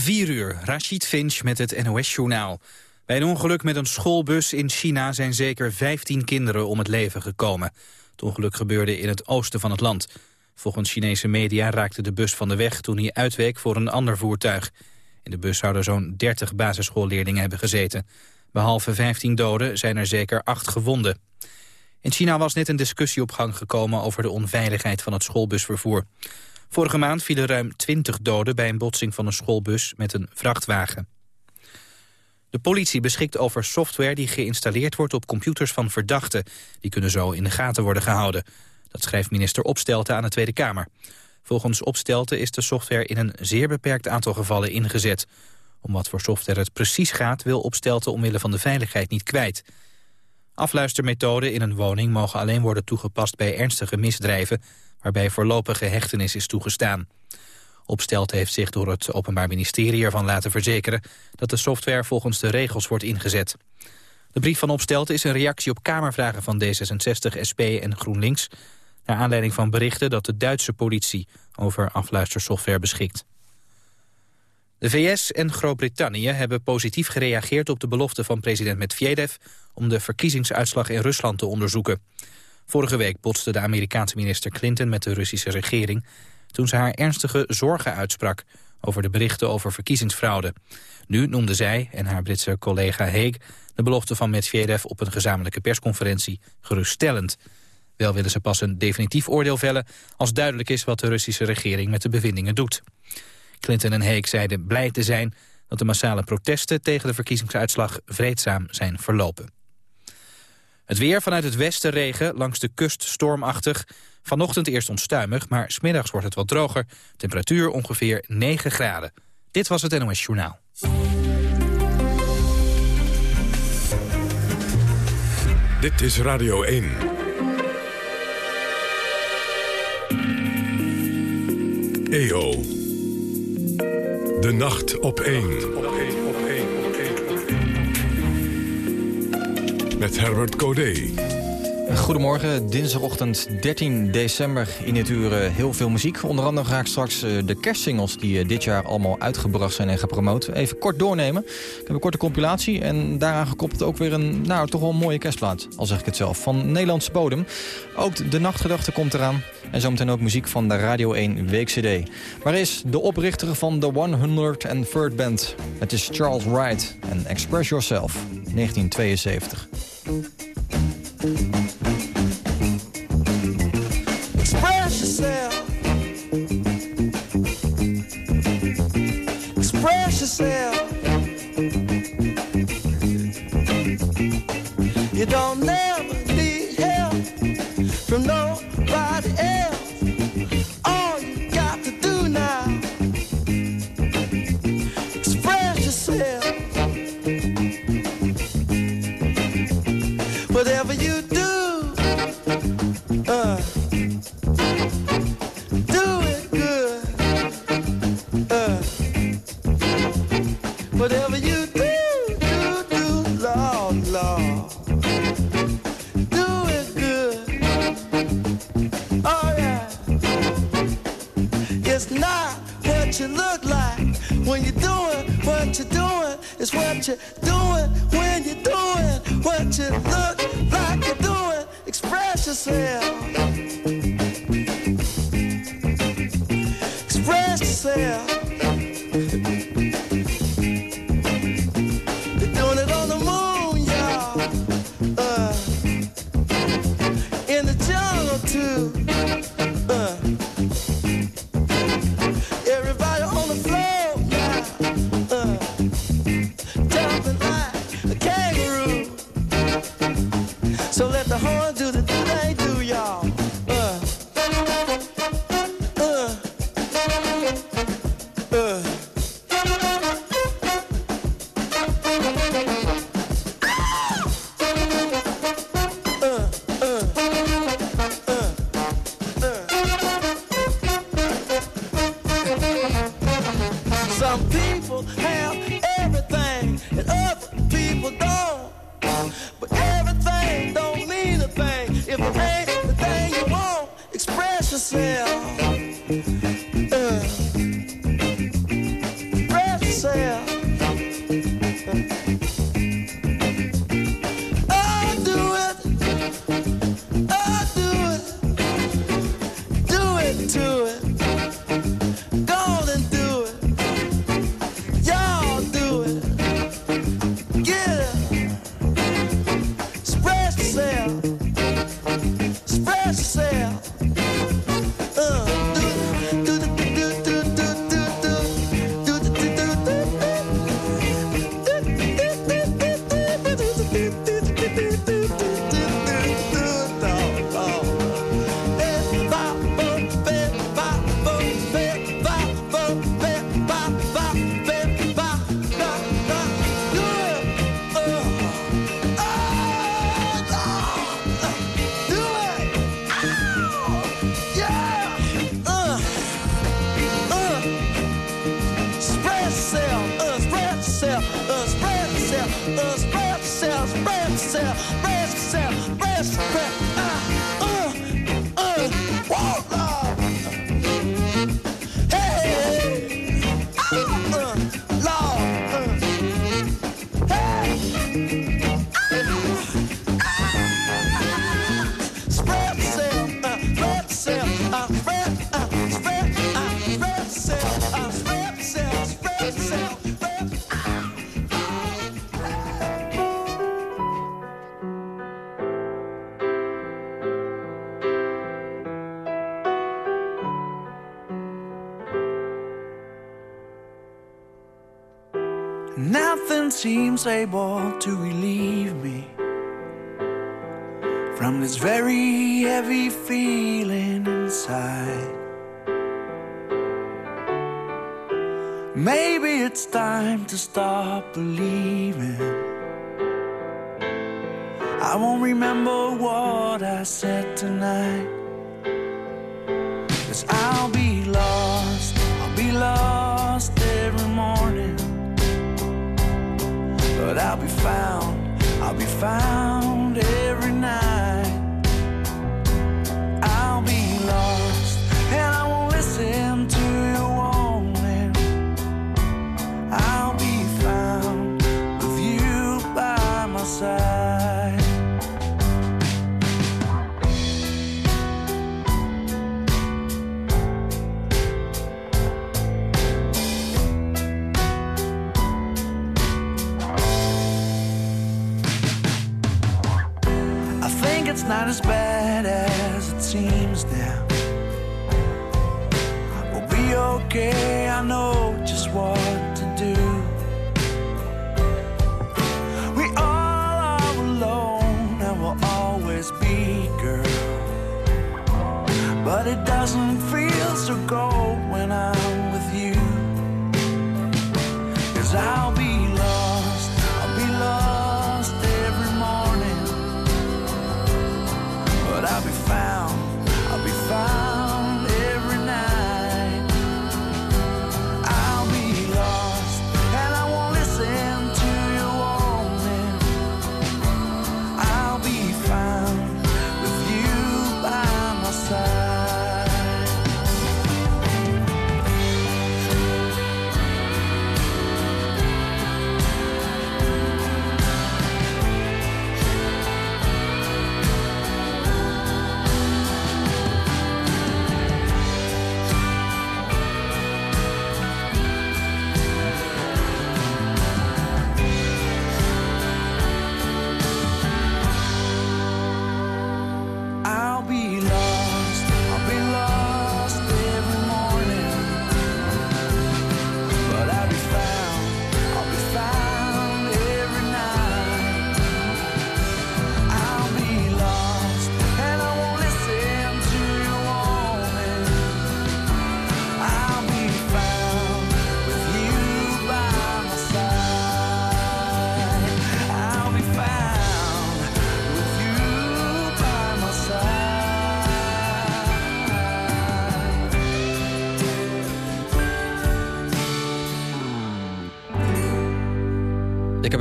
4 uur, Rashid Finch met het NOS-journaal. Bij een ongeluk met een schoolbus in China zijn zeker 15 kinderen om het leven gekomen. Het ongeluk gebeurde in het oosten van het land. Volgens Chinese media raakte de bus van de weg toen hij uitweek voor een ander voertuig. In de bus zouden zo'n 30 basisschoolleerlingen hebben gezeten. Behalve 15 doden zijn er zeker 8 gewonden. In China was net een discussie op gang gekomen over de onveiligheid van het schoolbusvervoer. Vorige maand vielen ruim 20 doden bij een botsing van een schoolbus met een vrachtwagen. De politie beschikt over software die geïnstalleerd wordt op computers van verdachten. Die kunnen zo in de gaten worden gehouden. Dat schrijft minister Opstelten aan de Tweede Kamer. Volgens Opstelten is de software in een zeer beperkt aantal gevallen ingezet. Om wat voor software het precies gaat wil Opstelten omwille van de veiligheid niet kwijt. Afluistermethoden in een woning mogen alleen worden toegepast bij ernstige misdrijven waarbij voorlopige hechtenis is toegestaan. Opstelte heeft zich door het Openbaar Ministerie ervan laten verzekeren... dat de software volgens de regels wordt ingezet. De brief van Opstelte is een reactie op Kamervragen van D66, SP en GroenLinks... naar aanleiding van berichten dat de Duitse politie over afluistersoftware beschikt. De VS en Groot-Brittannië hebben positief gereageerd op de belofte van president Medvedev... om de verkiezingsuitslag in Rusland te onderzoeken. Vorige week botste de Amerikaanse minister Clinton met de Russische regering... toen ze haar ernstige zorgen uitsprak over de berichten over verkiezingsfraude. Nu noemde zij en haar Britse collega Haig de belofte van Medvedev op een gezamenlijke persconferentie geruststellend. Wel willen ze pas een definitief oordeel vellen als duidelijk is wat de Russische regering met de bevindingen doet. Clinton en Haig zeiden blij te zijn dat de massale protesten tegen de verkiezingsuitslag vreedzaam zijn verlopen. Het weer vanuit het westen regen, langs de kust stormachtig. Vanochtend eerst onstuimig, maar smiddags wordt het wat droger. Temperatuur ongeveer 9 graden. Dit was het NOS Journaal. Dit is Radio 1. EO. De nacht op 1. Met Herbert Codé. Goedemorgen, dinsdagochtend 13 december in het uur eh, heel veel muziek. Onder andere ga ik straks eh, de kerstsingles die eh, dit jaar allemaal uitgebracht zijn en gepromoot even kort doornemen. Ik heb een korte compilatie en daaraan gekoppeld ook weer een, nou toch wel een mooie kerstplaat, al zeg ik het zelf, van Nederlandse bodem. Ook de nachtgedachte komt eraan en zometeen ook muziek van de Radio 1 Week-CD. Maar is de oprichter van de 103rd Band. Het is Charles Wright en Express Yourself, 1972. Look like when you're doing what you're doing. It's what you're doing when you're doing what you look like you're doing. Express yourself. Express yourself. Able to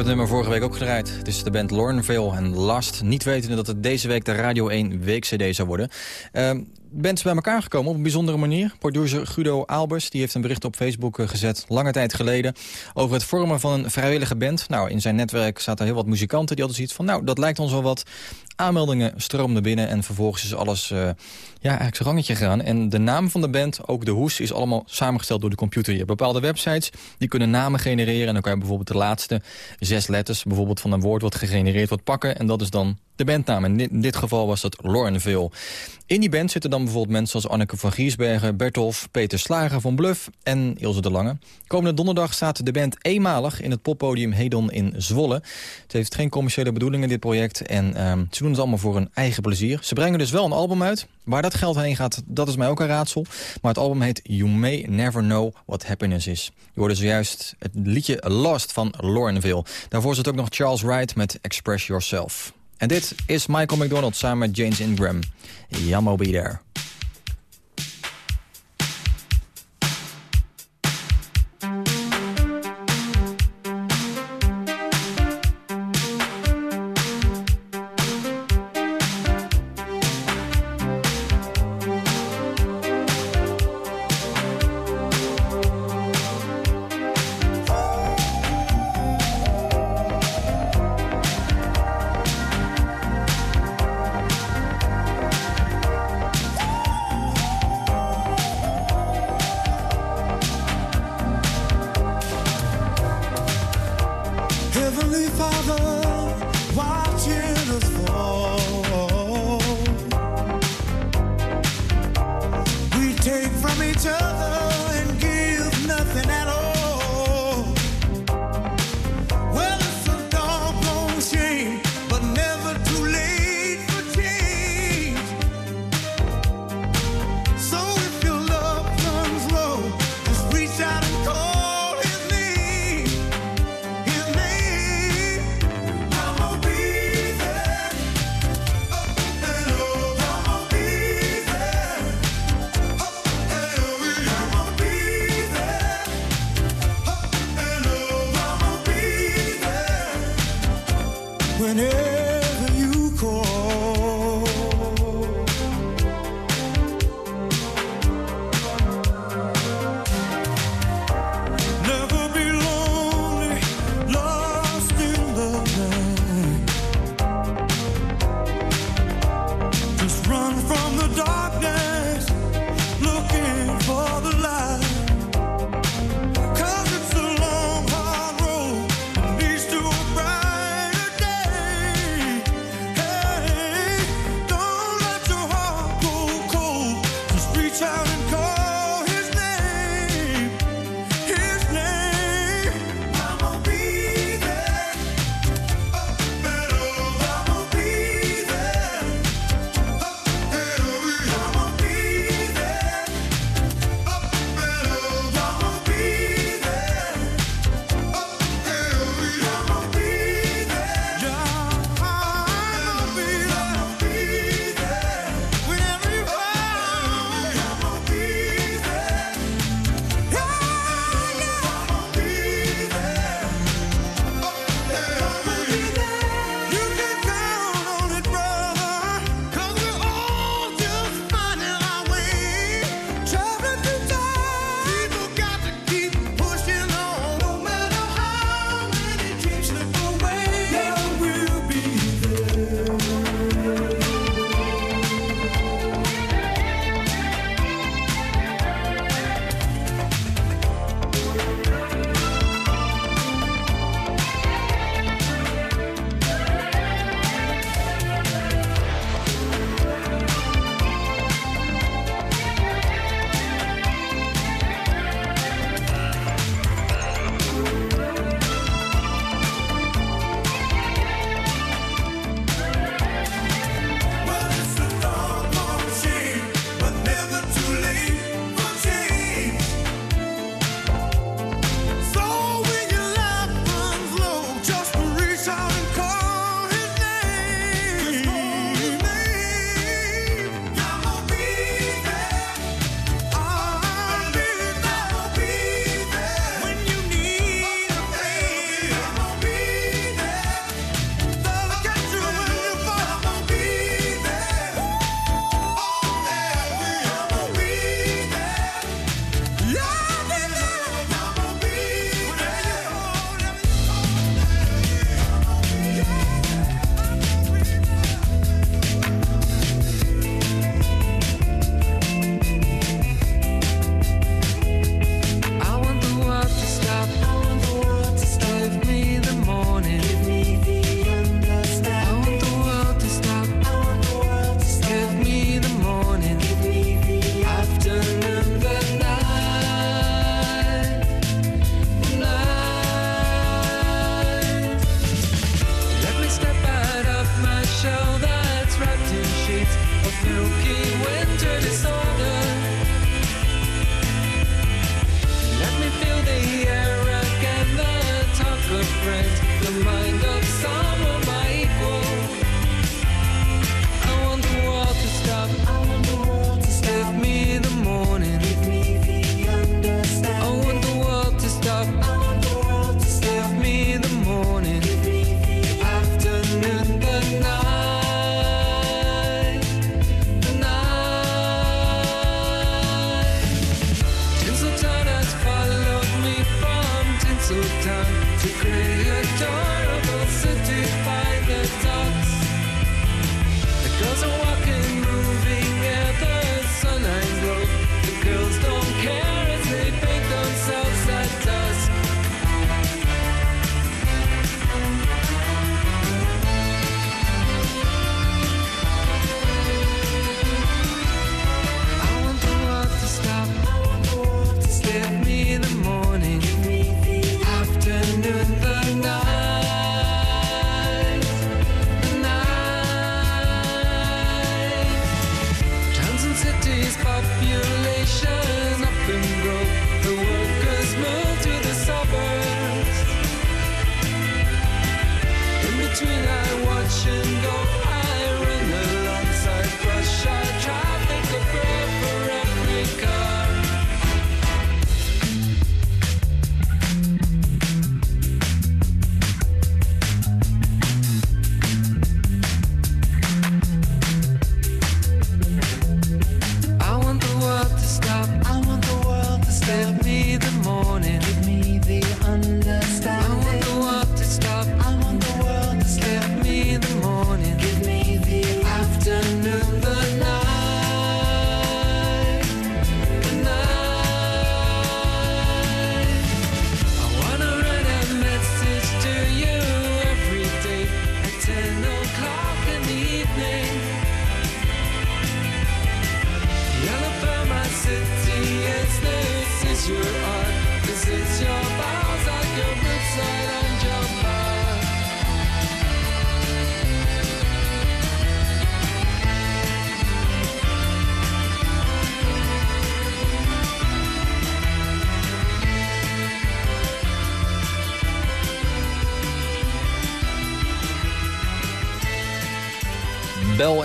het nummer vorige week ook gedraaid. Het is de band Lornville en Last. Niet wetende dat het deze week de Radio 1 week-cd zou worden. Ehm, band is bij elkaar gekomen op een bijzondere manier. Producer Guido Albers die heeft een bericht op Facebook eh, gezet... lange tijd geleden over het vormen van een vrijwillige band. Nou, in zijn netwerk zaten heel wat muzikanten die hadden zoiets van... nou, dat lijkt ons wel wat. Aanmeldingen stroomden binnen en vervolgens is alles uh, ja, eigenlijk zijn rangetje gegaan. En de naam van de band, ook de hoes, is allemaal samengesteld door de computer. Je hebt bepaalde websites, die kunnen namen genereren... en dan kan je bijvoorbeeld de laatste zes letters... bijvoorbeeld van een woord wat gegenereerd wordt pakken... en dat is dan de bandnaam. En in dit geval was dat Lornville. In die band zitten dan bijvoorbeeld mensen als Anneke van Giesbergen... Bertolf, Peter Slager van Bluff en Ilse de Lange. Komende donderdag staat de band eenmalig in het poppodium Hedon in Zwolle. Het heeft geen commerciële bedoelingen, dit project. En um, doen het allemaal voor hun eigen plezier. Ze brengen dus wel een album uit. Waar dat geld heen gaat, dat is mij ook een raadsel. Maar het album heet You May Never Know What Happiness Is. Je hoorde zojuist het liedje Lost van Lornville. Daarvoor zit ook nog Charles Wright met Express Yourself. En dit is Michael McDonald samen met James Ingram. Jammo Be There.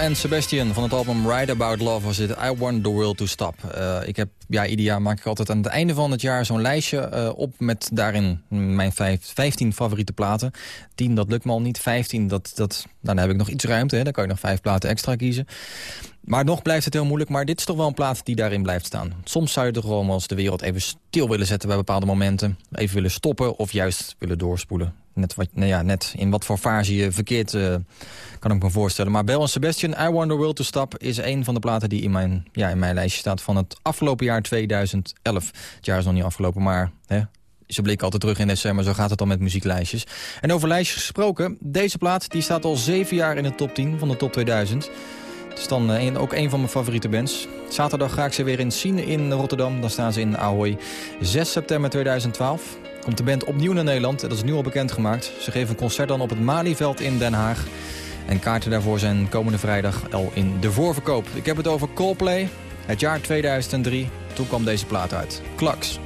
En Sebastian van het album Ride About Love was dit I Want The World To Stop. Uh, ik heb, ja, ieder jaar maak ik altijd aan het einde van het jaar zo'n lijstje uh, op met daarin mijn vijf, 15 favoriete platen. 10, dat lukt me al niet. 15, dat, dat, nou, dan heb ik nog iets ruimte, hè. dan kan je nog vijf platen extra kiezen. Maar nog blijft het heel moeilijk, maar dit is toch wel een plaat die daarin blijft staan. Soms zou je toch gewoon als de wereld even stil willen zetten bij bepaalde momenten. Even willen stoppen of juist willen doorspoelen. Net, wat, nou ja, net in wat voor fase je verkeerd uh, kan ik me voorstellen. Maar Bell en Sebastian, I Want The World To Stop... is een van de platen die in mijn, ja, in mijn lijstje staat van het afgelopen jaar 2011. Het jaar is nog niet afgelopen, maar hè, ze blikken altijd terug in december. Zo gaat het dan met muzieklijstjes. En over lijstjes gesproken, deze plaat die staat al zeven jaar in de top 10 van de top 2000... Het is dan een, ook een van mijn favoriete bands. Zaterdag ga ik ze weer in zien in Rotterdam. Dan staan ze in Ahoy. 6 september 2012 komt de band opnieuw naar Nederland. Dat is nu al bekendgemaakt. Ze geven een concert dan op het Malieveld in Den Haag. En kaarten daarvoor zijn komende vrijdag al in de voorverkoop. Ik heb het over Coldplay. Het jaar 2003. Toen kwam deze plaat uit. Klaks.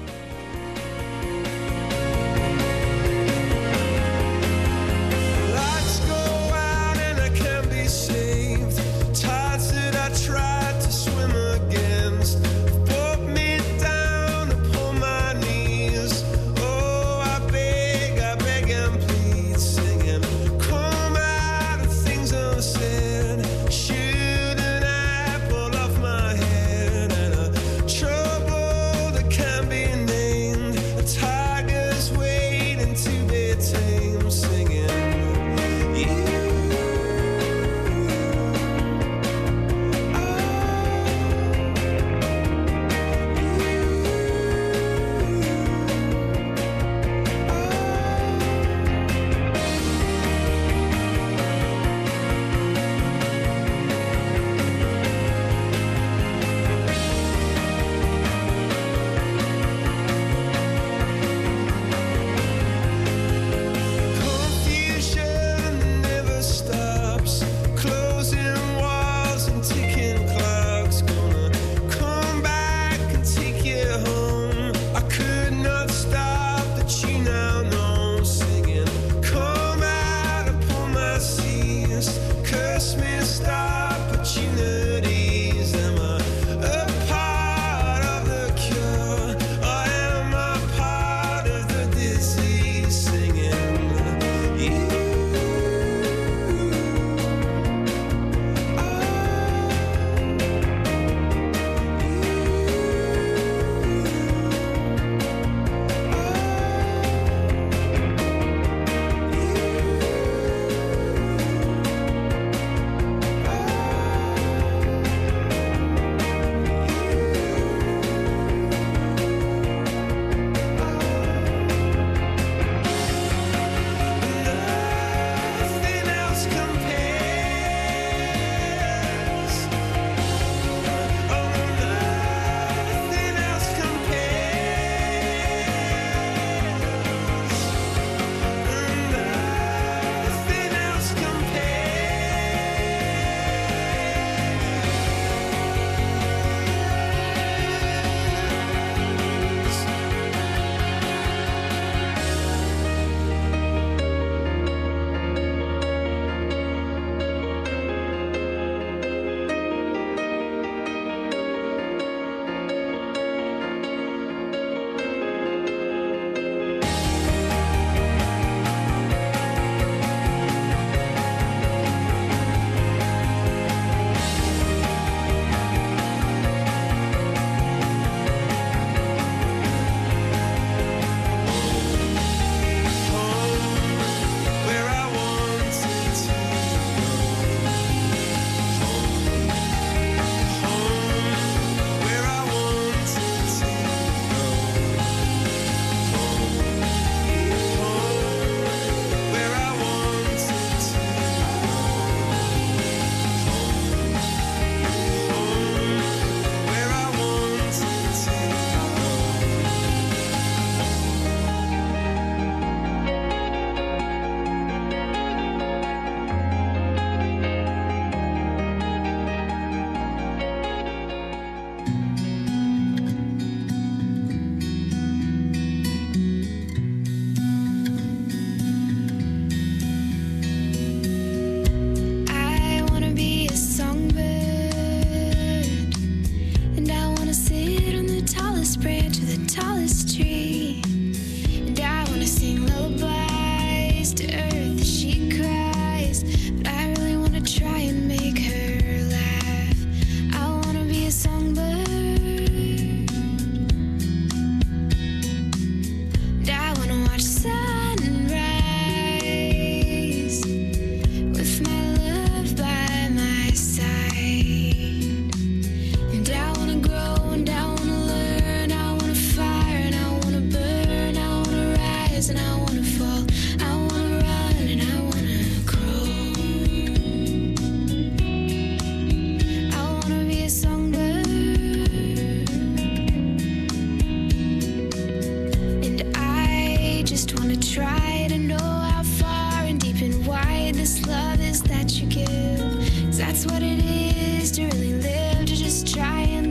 to really live, to just try and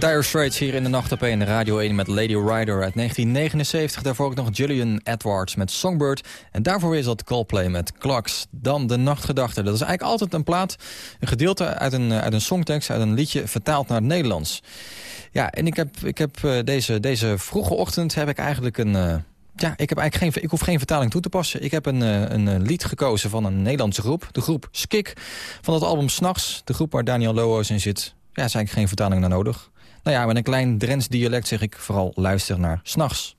Dire Straits hier in de nacht op 1, Radio 1 met Lady Rider uit 1979. Daarvoor ook nog Julian Edwards met Songbird. En daarvoor is dat Coldplay met Clarks. Dan de nachtgedachte. Dat is eigenlijk altijd een plaat, een gedeelte uit een, uit een songtekst, uit een liedje, vertaald naar het Nederlands. Ja, en ik heb, ik heb eh, deze, deze vroege ochtend heb ik eigenlijk een... Eh, ja, ik, heb eigenlijk geen, ik hoef geen vertaling toe te passen. Ik heb een, eh, een lied gekozen van een Nederlandse groep. De groep Skik van het album S'nachts. De groep waar Daniel Loos in zit. Ja, is eigenlijk geen vertaling naar nodig. Nou ja, met een klein Drents dialect zeg ik vooral luister naar s'nachts.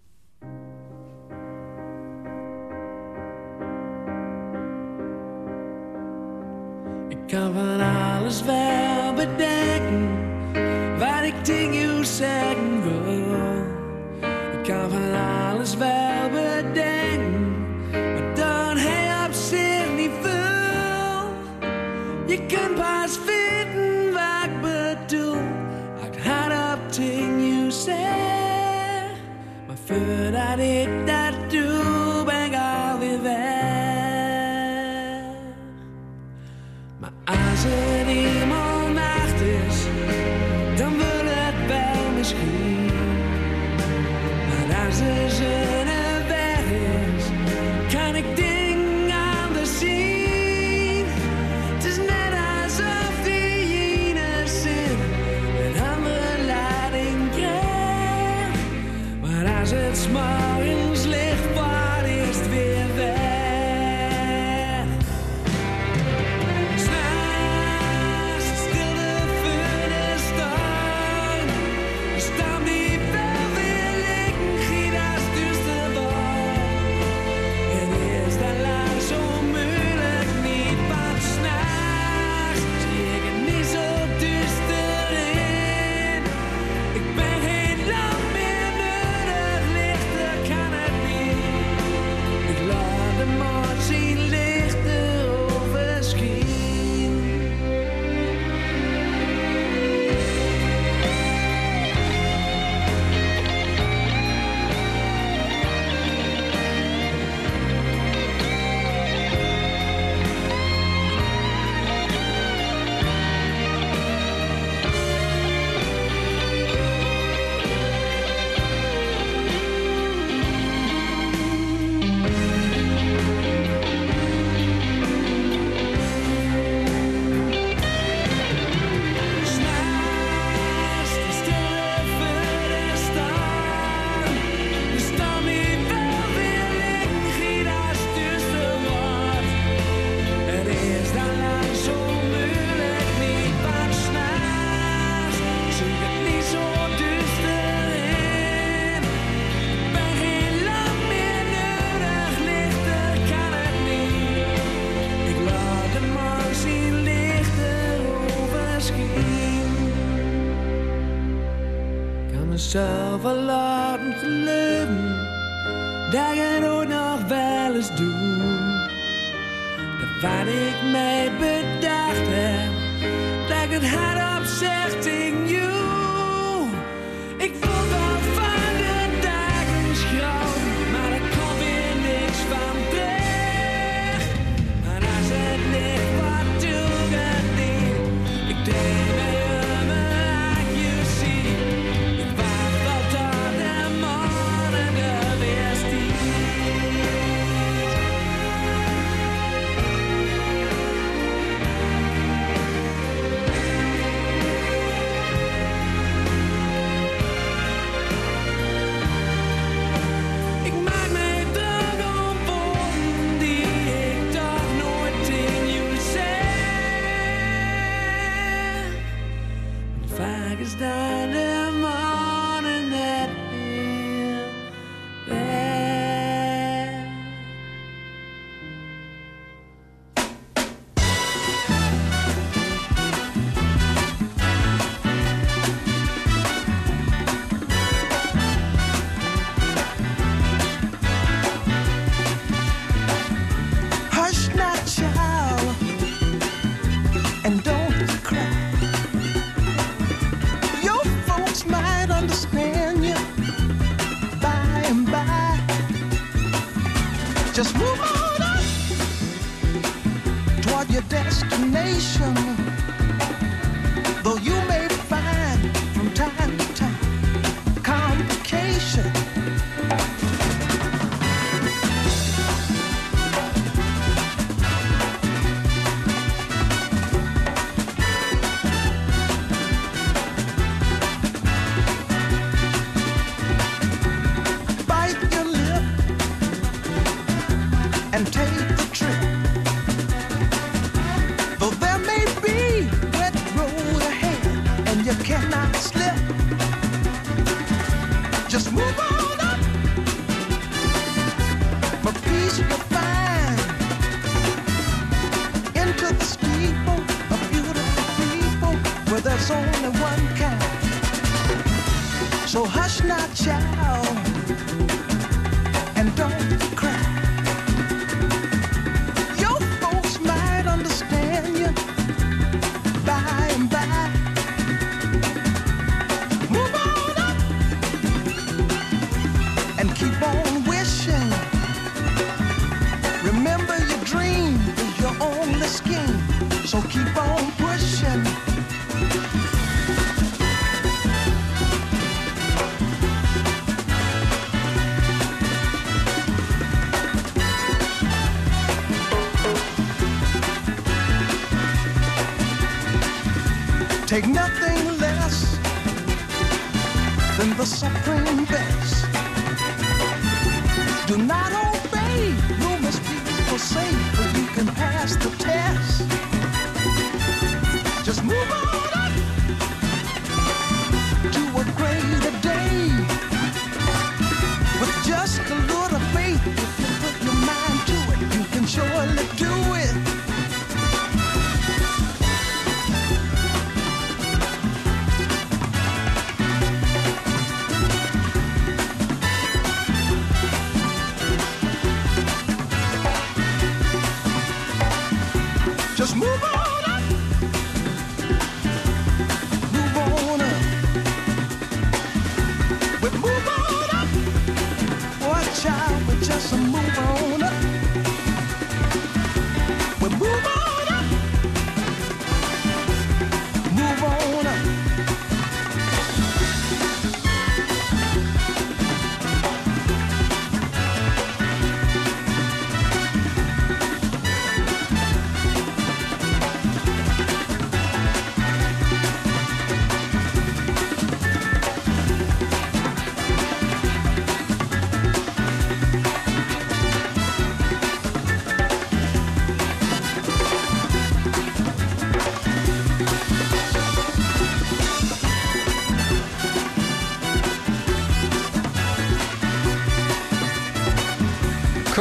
Ik kan van alles wel bedenken, waar ik tegen zeggen wil. Ik kan van alles wel bedenken, maar dan heb ik niet veel. Je kan pas veel. Mas animo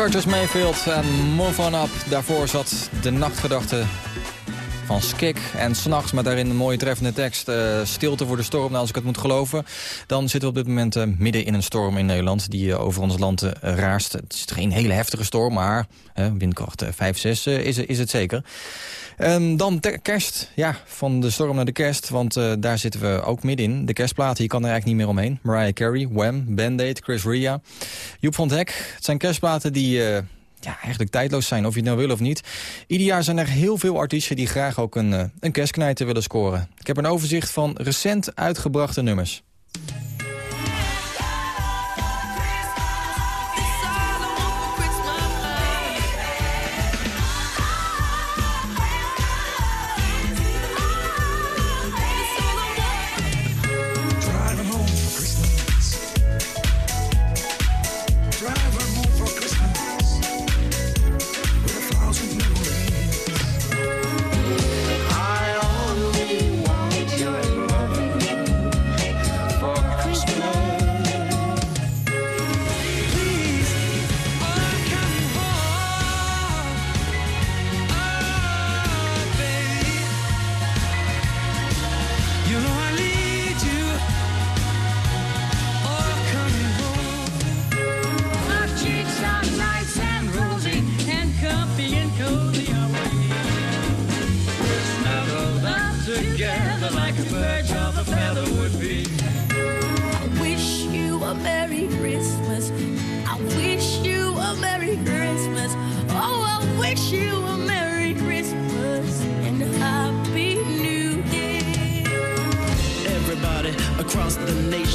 Curtis Mayfield en Move On Up. Daarvoor zat de nachtgedachte van Skik. En s'nachts met daarin een mooie treffende tekst... eh, stilte voor de storm, nou, als ik het moet geloven. Dan zitten we op dit moment eh, midden in een storm in Nederland... die eh, over ons land raast. Het is geen hele heftige storm, maar windkracht 5, 6 eh, is, is het zeker. Ehm, dan kerst, ja, van de storm naar de kerst, want eh, daar zitten we ook middenin. De kerstplaten, je kan er eigenlijk niet meer omheen. Mariah Carey, Wham, Band-Aid, Chris Ria, Joep van het Hek. Het zijn kerstplaten die eh, ja, eigenlijk tijdloos zijn, of je het nou wil of niet. Ieder jaar zijn er heel veel artiesten die graag ook een, eh, een kerstknijter willen scoren. Ik heb een overzicht van recent uitgebrachte nummers.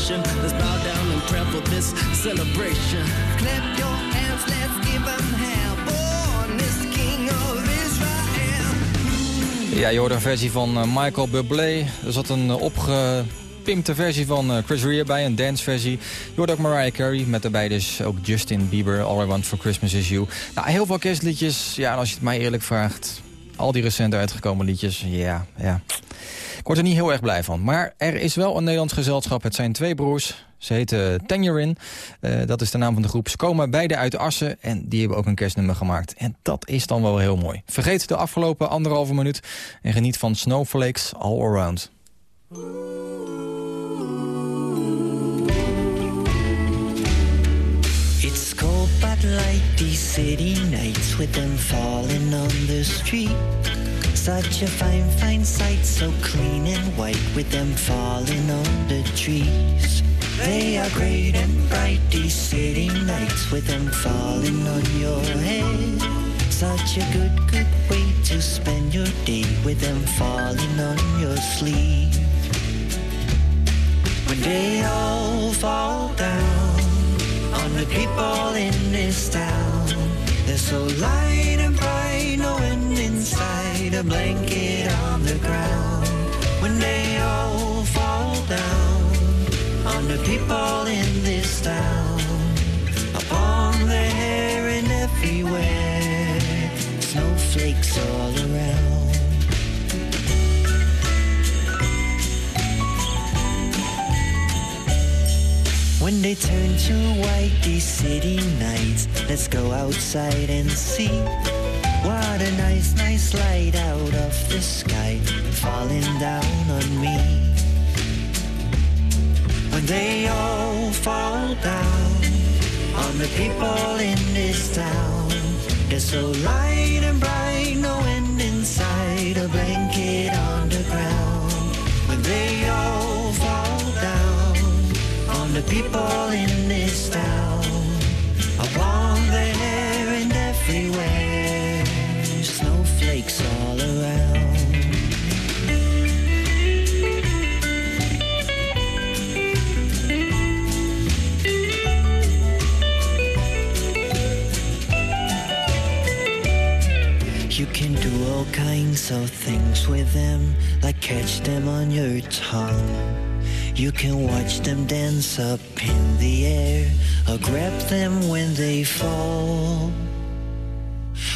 Nation, let's bow down and prep for this celebration. Clap your hands, let's give them hell. Born is the King of Israel. Ja, je hoort een versie van eh, Michael Bublé. Er zat een eh, opgepimpte versie van eh, Chris Rea bij, een danceversie. Je hoort ook Mariah Carey, met daarbij dus ook Justin Bieber. All I Want For Christmas Is You. Nou, heel veel kerstliedjes. Ja, en als je het mij eerlijk vraagt... al die recent uitgekomen liedjes, ja, ja. Ik word er niet heel erg blij van. Maar er is wel een Nederlands gezelschap. Het zijn twee broers. Ze heten Tangerine. Eh, dat is de naam van de groep. Ze komen beide uit Assen en die hebben ook een kerstnummer gemaakt. En dat is dan wel heel mooi. Vergeet de afgelopen anderhalve minuut en geniet van Snowflakes All Around. It's cold these city nights falling on the street. Such a fine, fine sight, so clean and white with them falling on the trees. They are great and bright these city nights with them falling on your head. Such a good, good way to spend your day with them falling on your sleeve. When they all fall down on the people in this town. They're so light and bright, inside a blanket on the ground. When they all fall down on the people in this town, upon their hair and everywhere, snowflakes all around. When they turn to white these city nights, let's go outside and see what a nice, nice light out of the sky falling down on me. When they all fall down on the people in this town, they're so light and bright, no end inside a blanket on the ground. When they all fall down on the people in this town, upon their hair and everywhere, all kinds of things with them, like catch them on your tongue. You can watch them dance up in the air, or grab them when they fall.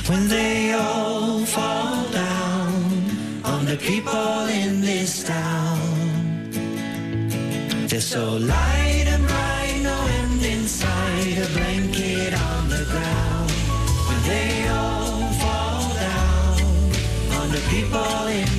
When they all fall down on the people in this town. They're so light falling.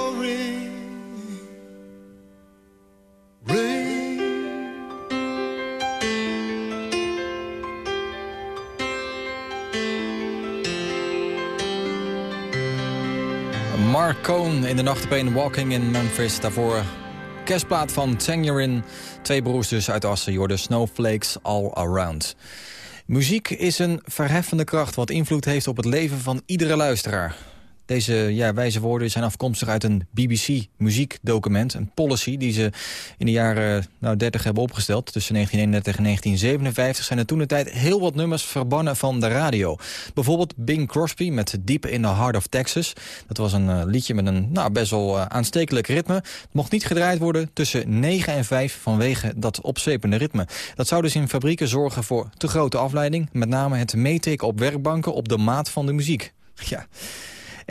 Cohn in de nacht Walking in Memphis. Daarvoor kerstplaat van Tangerine. Twee broers dus uit Assen. Jorden Snowflakes All Around. Muziek is een verheffende kracht wat invloed heeft op het leven van iedere luisteraar. Deze wijze woorden zijn afkomstig uit een BBC-muziekdocument. Een policy die ze in de jaren nou, 30 hebben opgesteld. Tussen 1931 en 1957 zijn er toen de tijd heel wat nummers verbannen van de radio. Bijvoorbeeld Bing Crosby met Deep in the Heart of Texas. Dat was een eh, liedje met een nou, best wel eh, aanstekelijk ritme. Het mocht niet gedraaid worden tussen 9 en 5 vanwege dat opzwepende ritme. Dat zou dus in fabrieken zorgen voor te grote afleiding. Met name het meetikken op werkbanken op de maat van de muziek. Ja.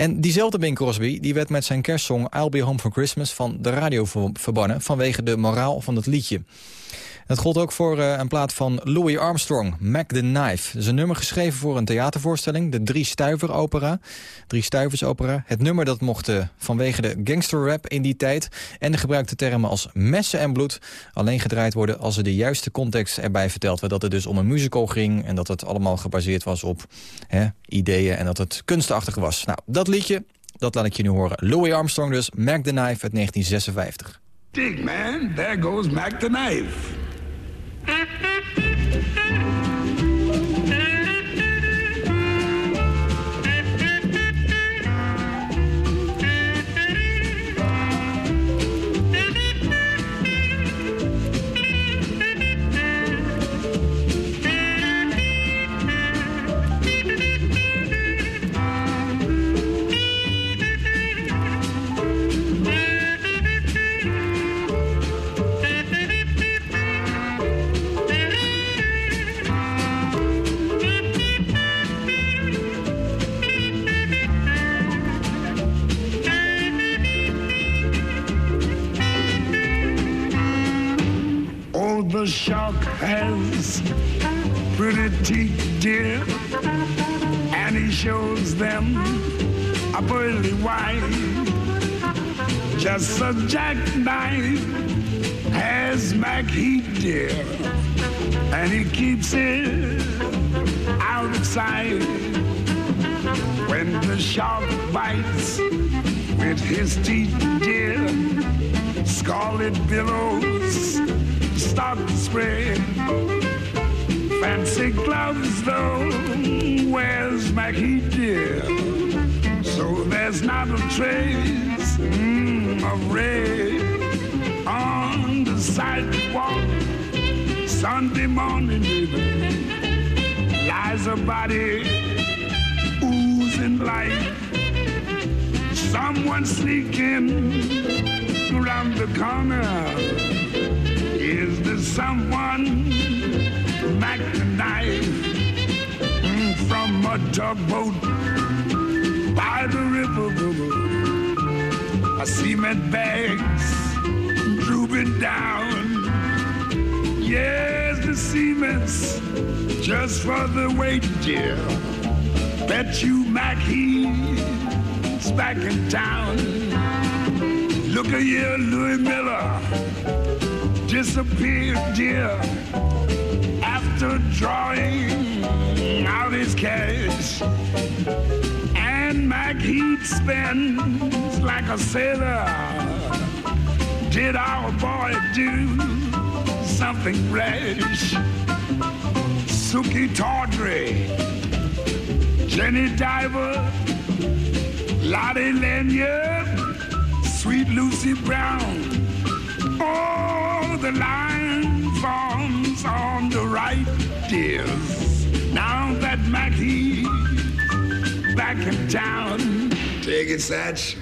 En diezelfde Bing Crosby die werd met zijn kerstsong I'll Be Home for Christmas van de radio ver- verbannen vanwege de moraal van het liedje. Dat gold ook voor eh, een plaat van Louis Armstrong, Mac the Knife. Dat een nummer geschreven voor een theatervoorstelling, de Drie Stuiver Opera. Drie Stuivers Opera. Het nummer dat mocht eh, vanwege de gangsterrap in die tijd... en de gebruikte termen als messen en bloed... alleen gedraaid worden als er de juiste context erbij verteld werd. Dat het dus om een musical ging en dat het allemaal gebaseerd was op hè, ideeën... en dat het kunstachtig was. Nou, dat liedje, dat laat ik je nu horen. Louis Armstrong dus, Mac the Knife uit 1956. Dig, man. There goes Mac the knife. Mm-hmm. the shark has pretty teeth, dear, and he shows them a pearly white. Just a jackknife has Mac Heat, dear, and he keeps it out of sight. When the shark bites with his teeth, dear, scarlet billows start to spread. Fancy gloves, though, where's Mackie dear? So there's not a trace mm, of red on the sidewalk. Sunday morning, baby, lies a body oozing light. Someone sneaking around the corner. Someone Mac the knife from a tugboat by the river? A cement bags drooping down. Yes, the cement's just for the weight, dear. Bet you Mac he's back in town. Look at here, Louis Miller disappeared, dear, after drawing out his cash. And Mac Heat spends like a sailor. Did our boy do something rash? Suki Tawdry, Jenny Diver, Lottie Lanyard, Sweet Lucy Brown. Oh, the line forms on the right, dears. Now that Mackie back in town. Take it, Satch.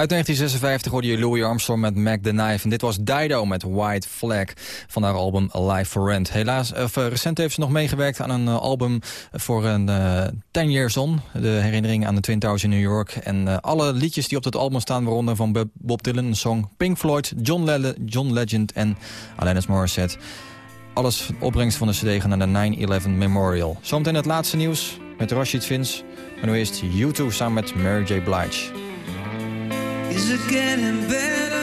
Uit 1956 hoorde je Louis Armstrong met Mac the Knife. En dit was Dido met White Flag van haar album Live for Rent. Helaas, eh, recent heeft ze nog meegewerkt aan een eh, album voor een uh, Ten Years On. De herinnering aan de Twin Towers in New York. En alle liedjes die op dat album staan, waaronder van Bob Dylan, een song Pink Floyd, John, John Legend en Alanis Morissette. Alles opbrengst van de cd naar de 9-11 Memorial. Zometeen het laatste nieuws met Rashid Vins. Maar nu eerst U2 samen met Mary J. Blige. Is it getting better?